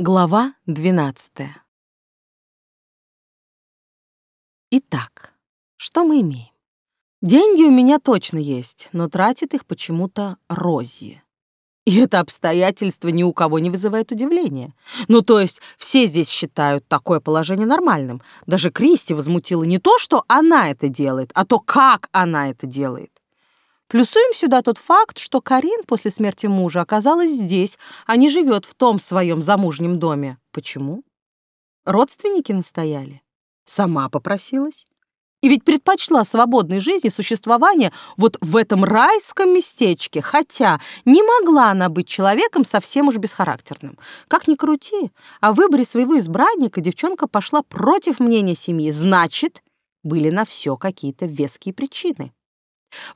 Глава 12. Итак, что мы имеем? Деньги у меня точно есть, но тратит их почему-то Рози. И это обстоятельство ни у кого не вызывает удивления. Ну, то есть все здесь считают такое положение нормальным. Даже Кристи возмутила не то, что она это делает, а то, как она это делает. Плюсуем сюда тот факт, что Карин после смерти мужа оказалась здесь, а не живет в том своем замужнем доме. Почему? Родственники настояли. Сама попросилась. И ведь предпочла свободной жизни существование вот в этом райском местечке, хотя не могла она быть человеком совсем уж бесхарактерным. Как ни крути, о выборе своего избранника девчонка пошла против мнения семьи, значит, были на все какие-то веские причины.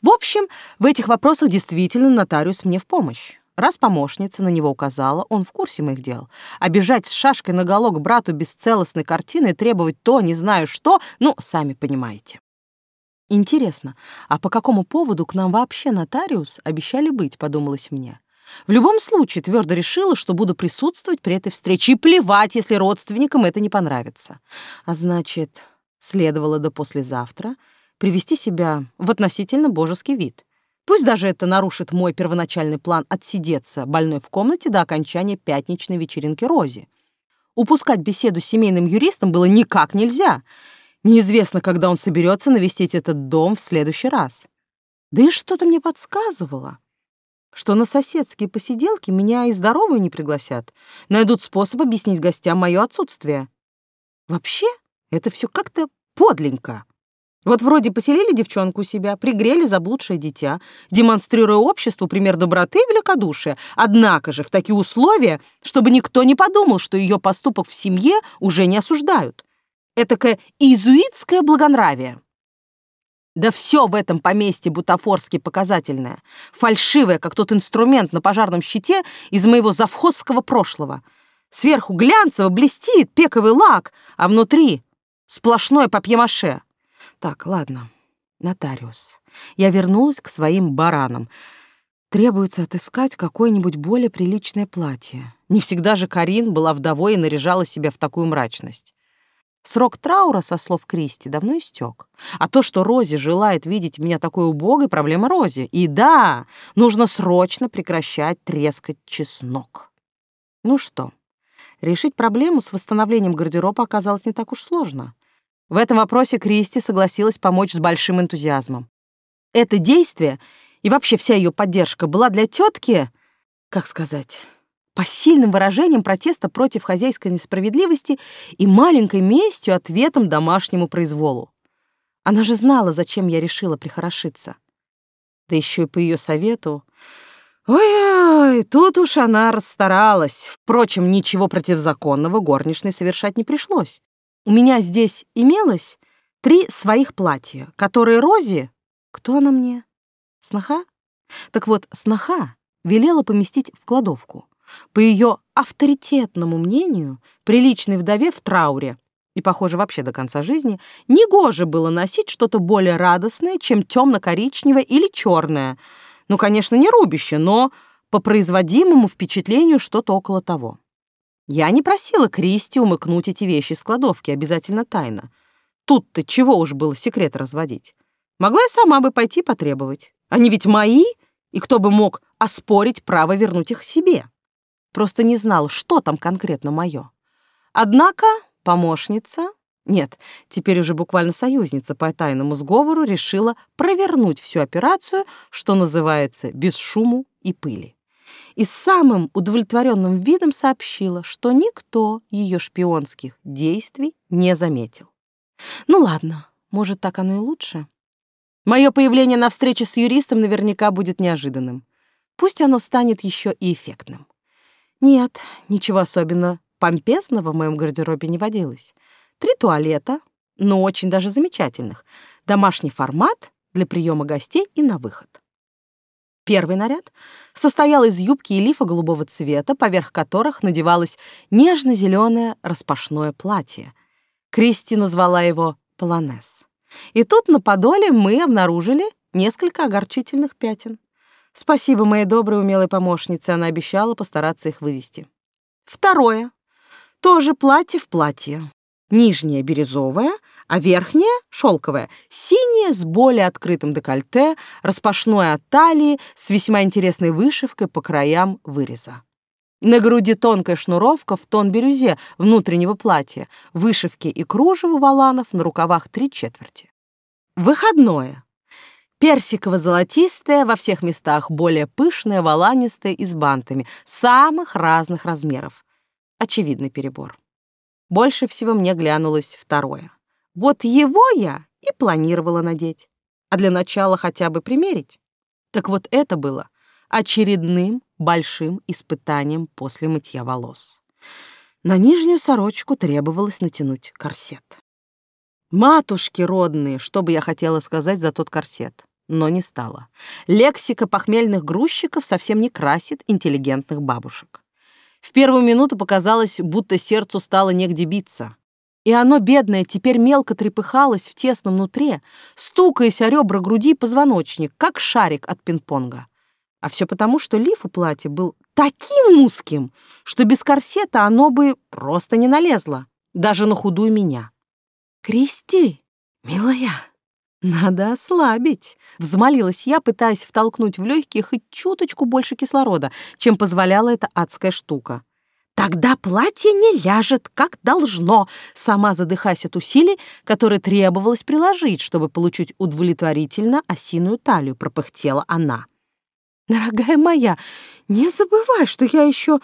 В общем, в этих вопросах действительно нотариус мне в помощь. Раз помощница на него указала, он в курсе моих дел. Бежать с шашкой наголо к брату без целостной картины и требовать то, не знаю что, ну, сами понимаете. Интересно, а по какому поводу к нам вообще нотариус обещали быть, подумалось мне. В любом случае, твердо решила, что буду присутствовать при этой встрече и плевать, если родственникам это не понравится. А значит, следовало до послезавтра привести себя в относительно божеский вид. Пусть даже это нарушит мой первоначальный план отсидеться больной в комнате до окончания пятничной вечеринки Рози. Упускать беседу с семейным юристом было никак нельзя. Неизвестно, когда он соберется навестить этот дом в следующий раз. Да и что-то мне подсказывало, что на соседские посиделки меня и здоровую не пригласят, найдут способ объяснить гостям мое отсутствие. Вообще, это все как-то подленько. Вот вроде поселили девчонку у себя, пригрели заблудшее дитя, демонстрируя обществу пример доброты и великодушия, однако же в такие условия, чтобы никто не подумал, что ее поступок в семье уже не осуждают. Этакое иезуитское благонравие. Да все в этом поместье бутафорски показательное, фальшивое, как тот инструмент на пожарном щите из моего завхозского прошлого. Сверху глянцево блестит пековый лак, а внутри сплошное папье-маше. Так, ладно, нотариус. Я вернулась к своим баранам. Требуется отыскать какое-нибудь более приличное платье. Не всегда же Карин была вдовой и наряжала себя в такую мрачность. Срок траура, со слов Кристи, давно истек. А то, что Рози желает видеть меня такой убогой, проблема Рози. И да, нужно срочно прекращать трескать чеснок. Ну что, решить проблему с восстановлением гардероба оказалось не так уж сложно. В этом вопросе Кристи согласилась помочь с большим энтузиазмом. Это действие и вообще вся ее поддержка была для тетки, как сказать, посильным выражением протеста против хозяйской несправедливости и маленькой местью ответом домашнему произволу. Она же знала, зачем я решила прихорошиться. Да еще и по ее совету. Ой-ой, тут уж она расстаралась. Впрочем, ничего противозаконного горничной совершать не пришлось. У меня здесь имелось три своих платья, которые Рози... Кто она мне? Сноха? Так вот, сноха велела поместить в кладовку. По ее авторитетному мнению, приличной вдове в трауре и, похоже, вообще до конца жизни, негоже было носить что-то более радостное, чем темно-коричневое или черное. Ну, конечно, не рубище, но по производимому впечатлению что-то около того. Я не просила Кристи умыкнуть эти вещи из кладовки, обязательно тайно. Тут-то чего уж было секрет разводить. Могла я сама бы пойти потребовать. Они ведь мои, и кто бы мог оспорить право вернуть их себе. Просто не знал, что там конкретно мое. Однако помощница, нет, теперь уже буквально союзница по тайному сговору, решила провернуть всю операцию, что называется, без шуму и пыли и самым удовлетворенным видом сообщила, что никто ее шпионских действий не заметил. Ну ладно, может, так оно и лучше. Мое появление на встрече с юристом наверняка будет неожиданным. Пусть оно станет еще и эффектным. Нет, ничего особенно помпезного в моем гардеробе не водилось. Три туалета, но очень даже замечательных. Домашний формат для приема гостей и на выход. Первый наряд состоял из юбки и лифа голубого цвета, поверх которых надевалось нежно-зеленое распашное платье. Кристи назвала его «полонез». И тут на подоле мы обнаружили несколько огорчительных пятен. Спасибо моей доброй умелой помощнице, она обещала постараться их вывести. Второе Тоже платье в платье. Нижнее бирюзовое, а верхнее шелковое, синее с более открытым декольте, распашное от талии, с весьма интересной вышивкой по краям выреза. На груди тонкая шнуровка в тон бирюзе внутреннего платья, вышивки и кружево валанов на рукавах три четверти. Выходное. Персиково-золотистое, во всех местах более пышное, воланистое и с бантами, самых разных размеров. Очевидный перебор. Больше всего мне глянулось второе. Вот его я и планировала надеть. А для начала хотя бы примерить. Так вот это было очередным большим испытанием после мытья волос. На нижнюю сорочку требовалось натянуть корсет. Матушки родные, что бы я хотела сказать за тот корсет но не стала. Лексика похмельных грузчиков совсем не красит интеллигентных бабушек. В первую минуту показалось, будто сердцу стало негде биться. И оно, бедное, теперь мелко трепыхалось в тесном нутре, стукаясь о ребра груди позвоночник, как шарик от пинг-понга. А все потому, что лиф у платья был таким узким, что без корсета оно бы просто не налезло, даже на худую меня. «Кристи, милая!» «Надо ослабить», — взмолилась я, пытаясь втолкнуть в легкие хоть чуточку больше кислорода, чем позволяла эта адская штука. «Тогда платье не ляжет, как должно», сама задыхаясь от усилий, которые требовалось приложить, чтобы получить удовлетворительно осиную талию, пропыхтела она. «Дорогая моя, не забывай, что я еще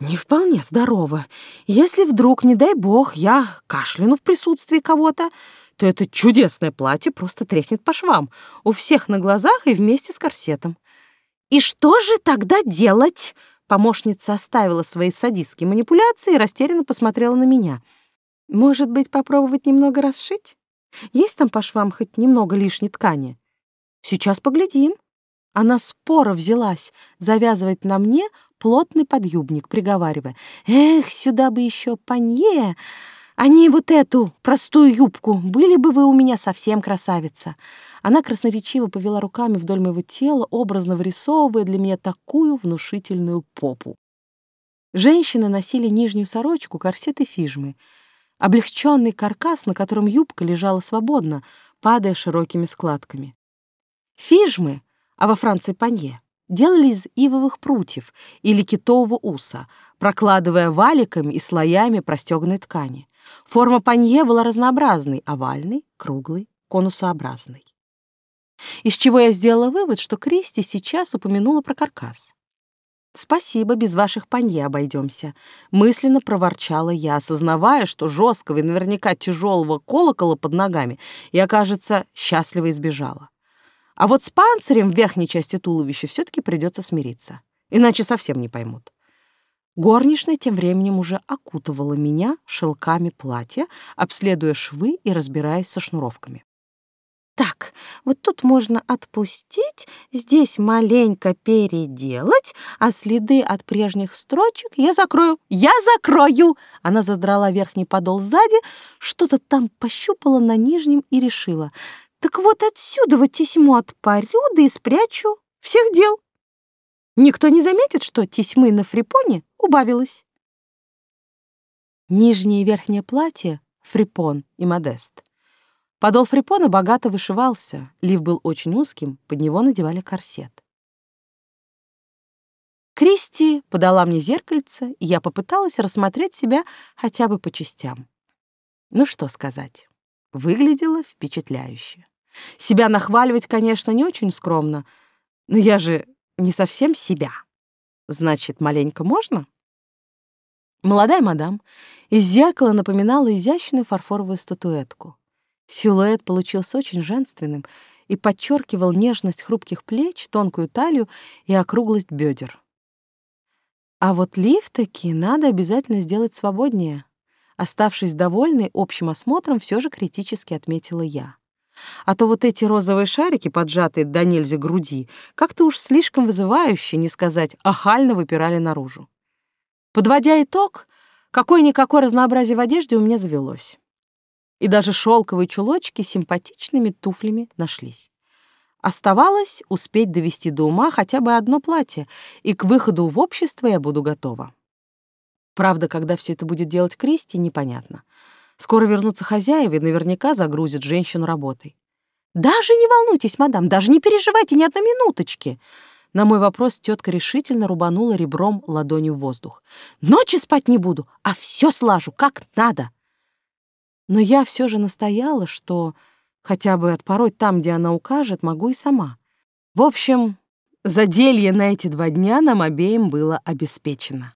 не вполне здорова. Если вдруг, не дай бог, я кашляну в присутствии кого-то, то это чудесное платье просто треснет по швам, у всех на глазах и вместе с корсетом. «И что же тогда делать?» Помощница оставила свои садистские манипуляции и растерянно посмотрела на меня. «Может быть, попробовать немного расшить? Есть там по швам хоть немного лишней ткани? Сейчас поглядим». Она споро взялась завязывать на мне плотный подъюбник, приговаривая. «Эх, сюда бы еще панье!» А не вот эту простую юбку. Были бы вы у меня совсем красавица. Она красноречиво повела руками вдоль моего тела, образно вырисовывая для меня такую внушительную попу. Женщины носили нижнюю сорочку, корсет и фижмы. Облегченный каркас, на котором юбка лежала свободно, падая широкими складками. Фижмы, а во Франции панье, делали из ивовых прутьев или китового уса, прокладывая валиками и слоями простеганной ткани. Форма панье была разнообразной — овальной, круглой, конусообразной. Из чего я сделала вывод, что Кристи сейчас упомянула про каркас. «Спасибо, без ваших панье обойдемся», — мысленно проворчала я, осознавая, что жесткого и наверняка тяжелого колокола под ногами я, кажется, счастливо избежала. А вот с панцирем в верхней части туловища все-таки придется смириться, иначе совсем не поймут. Горничная тем временем уже окутывала меня шелками платья, обследуя швы и разбираясь со шнуровками. Так, вот тут можно отпустить, здесь маленько переделать, а следы от прежних строчек я закрою. Я закрою! Она задрала верхний подол сзади, что-то там пощупала на нижнем и решила. Так вот отсюда вот тесьму отпарю, да и спрячу. Всех дел. Никто не заметит, что тесьмы на фрипоне убавилось. Нижнее и верхнее платье — фрипон и модест. Подол фрипона богато вышивался, лиф был очень узким, под него надевали корсет. Кристи подала мне зеркальце, и я попыталась рассмотреть себя хотя бы по частям. Ну что сказать, выглядело впечатляюще. Себя нахваливать, конечно, не очень скромно, но я же не совсем себя. Значит, маленько можно? Молодая мадам из зеркала напоминала изящную фарфоровую статуэтку. Силуэт получился очень женственным и подчеркивал нежность хрупких плеч, тонкую талию и округлость бедер. А вот лиф таки надо обязательно сделать свободнее. Оставшись довольной общим осмотром, все же критически отметила я. А то вот эти розовые шарики, поджатые до нельзя груди, как-то уж слишком вызывающе, не сказать, ахально выпирали наружу. Подводя итог, какое-никакое разнообразие в одежде у меня завелось. И даже шелковые чулочки с симпатичными туфлями нашлись. Оставалось успеть довести до ума хотя бы одно платье, и к выходу в общество я буду готова. Правда, когда все это будет делать Кристи, непонятно. Скоро вернутся хозяева и наверняка загрузят женщину работой. «Даже не волнуйтесь, мадам, даже не переживайте ни одной минуточки!» На мой вопрос тетка решительно рубанула ребром ладони в воздух. «Ночи спать не буду, а все слажу, как надо!» Но я все же настояла, что хотя бы отпороть там, где она укажет, могу и сама. В общем, заделье на эти два дня нам обеим было обеспечено.